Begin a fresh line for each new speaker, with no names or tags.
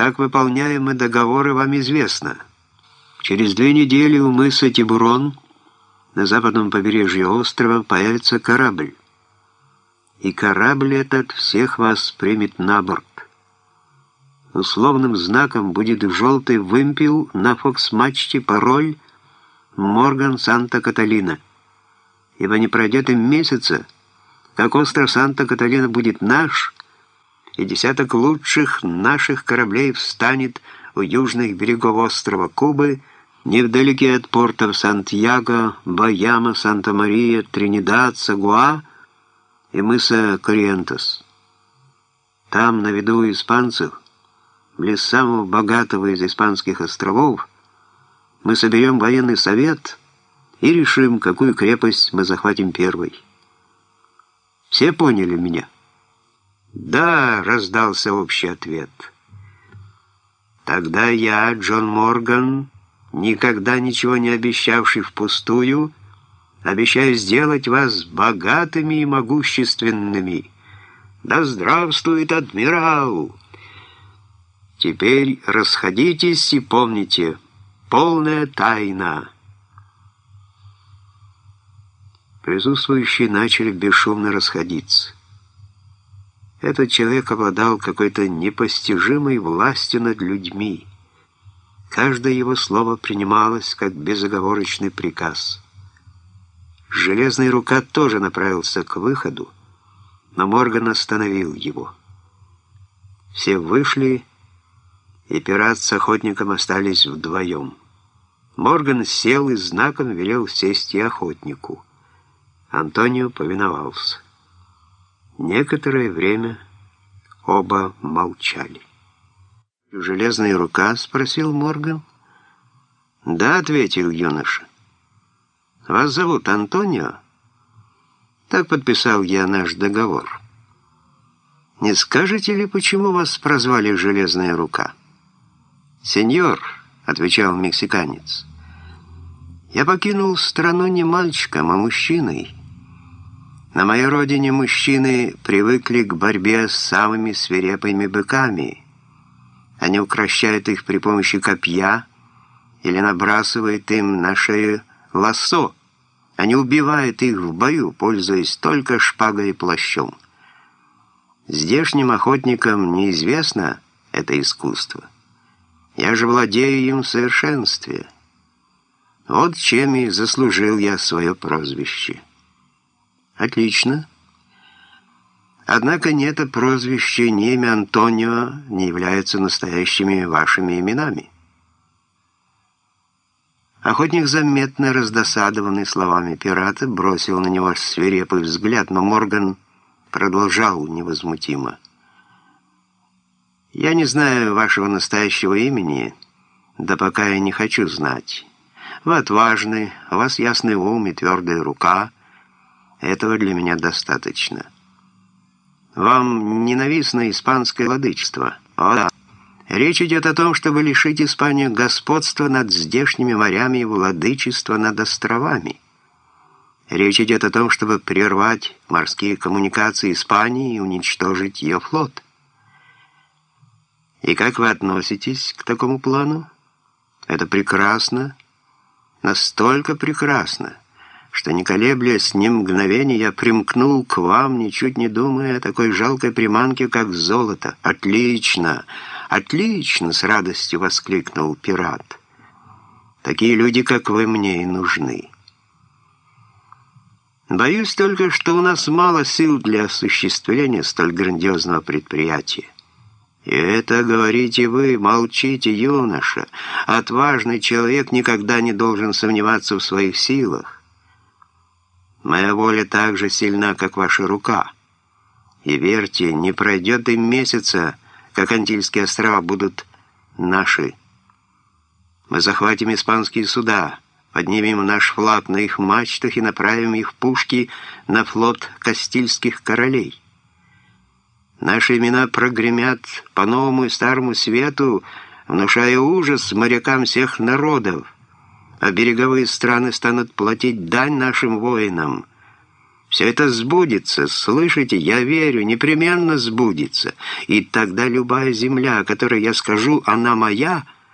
Как выполняем мы договоры, вам известно. Через две недели у мыса Тибурон на западном побережье острова появится корабль. И корабль этот всех вас примет на борт. Условным знаком будет желтый вымпел на фокс-мачте пароль «Морган Санта-Каталина». Ибо не пройдет и месяца, как остров Санта-Каталина будет наш, и десяток лучших наших кораблей встанет у южных берегов острова Кубы, невдалеке от портов Сантьяго, Баяма, Санта-Мария, Тринидад, Сагуа и мыса Кориентос. Там, на виду испанцев, близ самого богатого из испанских островов, мы соберем военный совет и решим, какую крепость мы захватим первой. Все поняли меня? «Да», — раздался общий ответ. «Тогда я, Джон Морган, никогда ничего не обещавший впустую, обещаю сделать вас богатыми и могущественными. Да здравствует адмирал!» Теперь расходитесь и помните, полная тайна. Присутствующие начали бесшумно расходиться. Этот человек обладал какой-то непостижимой властью над людьми. Каждое его слово принималось как безоговорочный приказ. Железная рука тоже направился к выходу, но Морган остановил его. Все вышли и пират с охотником остались вдвоем. Морган сел и знаком велел сесть и охотнику. Антонио повиновался. Некоторое время оба молчали. «Железная рука?» — спросил Морган. «Да», — ответил юноша. «Вас зовут Антонио?» Так подписал я наш договор. «Не скажете ли, почему вас прозвали «Железная рука»?» «Сеньор», — отвечал мексиканец, — «я покинул страну не мальчиком, а мужчиной». На моей родине мужчины привыкли к борьбе с самыми свирепыми быками. Они укращают их при помощи копья или набрасывают им на шею лассо. Они убивают их в бою, пользуясь только шпагой и плащом. Здешним охотникам неизвестно это искусство. Я же владею им в совершенстве. Вот чем и заслужил я свое прозвище. Отлично. Однако ни это прозвище, ни имя Антонио не являются настоящими вашими именами. Охотник, заметно раздосадованный словами пирата, бросил на него свирепый взгляд, но Морган продолжал невозмутимо. «Я не знаю вашего настоящего имени, да пока я не хочу знать. Вы отважны, у вас ясный ум и твердая рука». Этого для меня достаточно. Вам ненавистно испанское владычество? О, да. Речь идет о том, чтобы лишить Испанию господства над здешними морями и владычества над островами. Речь идет о том, чтобы прервать морские коммуникации Испании и уничтожить ее флот. И как вы относитесь к такому плану? Это прекрасно, настолько прекрасно, что, не колеблясь ни мгновения, я примкнул к вам, ничуть не думая о такой жалкой приманке, как золото. «Отлично! Отлично!» — с радостью воскликнул пират. «Такие люди, как вы, мне и нужны». Боюсь только, что у нас мало сил для осуществления столь грандиозного предприятия. И это говорите вы, молчите, юноша. Отважный человек никогда не должен сомневаться в своих силах. Моя воля так же сильна, как ваша рука. И верьте, не пройдет и месяца, как Антильские острова будут наши. Мы захватим испанские суда, поднимем наш флаг на их мачтах и направим их пушки на флот Кастильских королей. Наши имена прогремят по новому и старому свету, внушая ужас морякам всех народов, а береговые страны станут платить дань нашим воинам. Все это сбудется, слышите? Я верю, непременно сбудется. И тогда любая земля, о которой я скажу, она моя —